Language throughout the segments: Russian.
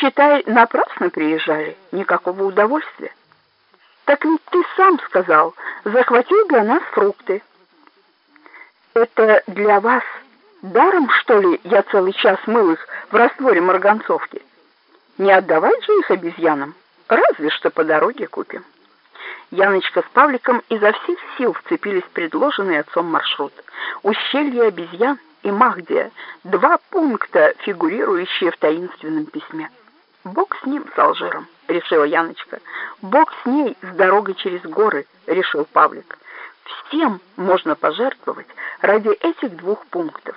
Считай, напрасно приезжали, никакого удовольствия. Так ведь ты сам сказал, захватил для нас фрукты. Это для вас даром, что ли, я целый час мыл их в растворе марганцовки? Не отдавать же их обезьянам, разве что по дороге купим. Яночка с Павликом изо всех сил вцепились в предложенный отцом маршрут. Ущелье обезьян и Махдия — два пункта, фигурирующие в таинственном письме. «Бог с ним, с Алжиром», — решила Яночка. «Бог с ней, с дорогой через горы», — решил Павлик. «Всем можно пожертвовать ради этих двух пунктов.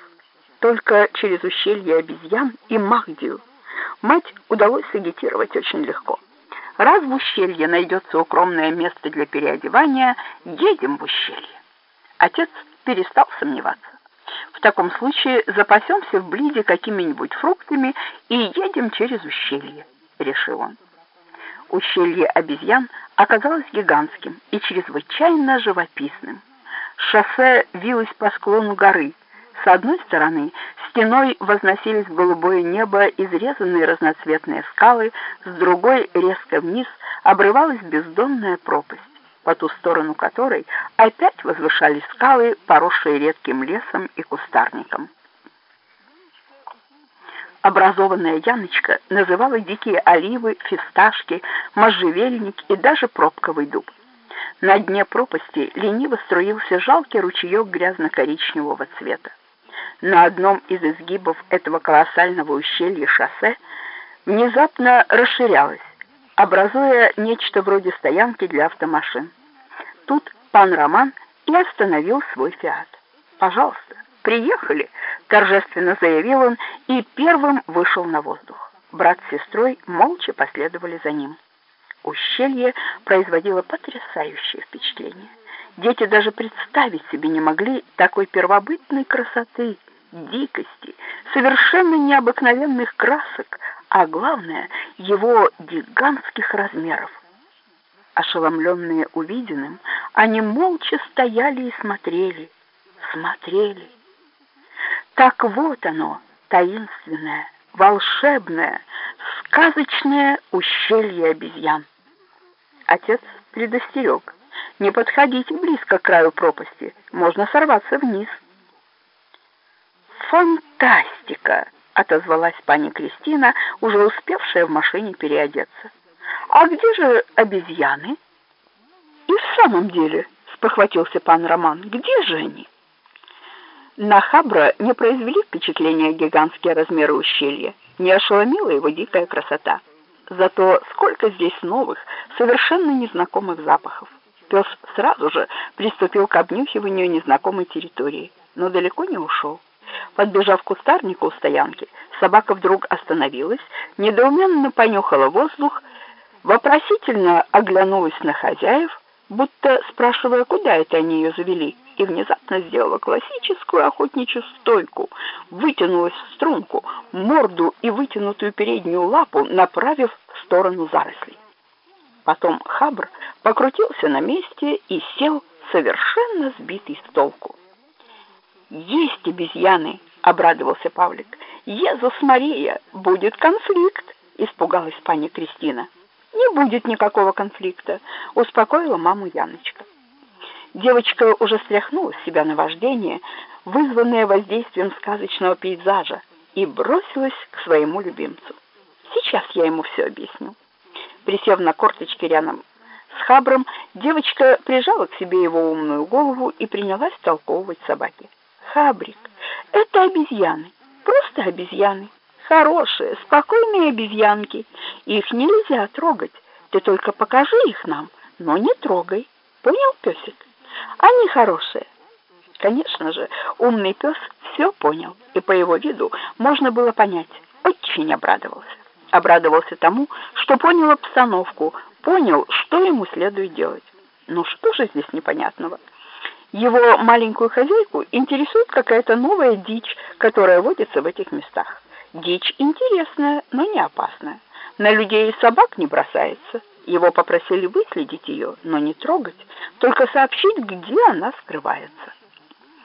Только через ущелье обезьян и Махдию. Мать удалось сагитировать очень легко. Раз в ущелье найдется укромное место для переодевания, едем в ущелье». Отец перестал сомневаться. В таком случае запасемся в блиде какими-нибудь фруктами и едем через ущелье, решил он. Ущелье обезьян оказалось гигантским и чрезвычайно живописным. Шоссе вилось по склону горы. С одной стороны стеной возносились голубое небо изрезанные разноцветные скалы, с другой резко вниз обрывалась бездонная пропасть по ту сторону которой опять возвышались скалы, поросшие редким лесом и кустарником. Образованная Яночка называла дикие оливы, фисташки, можжевельник и даже пробковый дуб. На дне пропасти лениво струился жалкий ручеек грязно-коричневого цвета. На одном из изгибов этого колоссального ущелья шоссе внезапно расширялось, образуя нечто вроде стоянки для автомашин. Тут пан Роман и остановил свой фиат. «Пожалуйста, приехали», — торжественно заявил он и первым вышел на воздух. Брат с сестрой молча последовали за ним. Ущелье производило потрясающее впечатление. Дети даже представить себе не могли такой первобытной красоты, дикости, совершенно необыкновенных красок, а главное, его гигантских размеров. Ошеломленные увиденным, они молча стояли и смотрели, смотрели. Так вот оно, таинственное, волшебное, сказочное ущелье обезьян. Отец предостерег. Не подходите близко к краю пропасти, можно сорваться вниз. Фантастика! Отозвалась пани Кристина, уже успевшая в машине переодеться. «А где же обезьяны?» «И в самом деле», — спохватился пан Роман, — «где же они?» На Хабра не произвели впечатления гигантские размеры ущелья, не ошеломила его дикая красота. Зато сколько здесь новых, совершенно незнакомых запахов. Пес сразу же приступил к обнюхиванию незнакомой территории, но далеко не ушел. Подбежав к кустарнику у стоянки, собака вдруг остановилась, недоуменно понюхала воздух, вопросительно оглянулась на хозяев, будто спрашивая, куда это они ее завели, и внезапно сделала классическую охотничью стойку, вытянулась в струнку, морду и вытянутую переднюю лапу направив в сторону зарослей. Потом Хабр покрутился на месте и сел совершенно сбитый с толку. «Есть обезьяны!» — обрадовался Павлик. «Езус Мария! Будет конфликт!» — испугалась пани Кристина. «Не будет никакого конфликта», — успокоила маму Яночка. Девочка уже стряхнула с себя наваждение, вызванное воздействием сказочного пейзажа, и бросилась к своему любимцу. «Сейчас я ему все объясню». Присев на корточки рядом с Хабром, девочка прижала к себе его умную голову и принялась толковывать собаке. Хабрик, это обезьяны, просто обезьяны. Хорошие, спокойные обезьянки. Их нельзя трогать. Ты только покажи их нам, но не трогай. Понял, песик? Они хорошие. Конечно же, умный пес все понял, и по его виду можно было понять, очень обрадовался. Обрадовался тому, что понял обстановку, понял, что ему следует делать. Ну что же здесь непонятного? Его маленькую хозяйку интересует какая-то новая дичь, которая водится в этих местах. Дичь интересная, но не опасная. На людей и собак не бросается. Его попросили выследить ее, но не трогать, только сообщить, где она скрывается.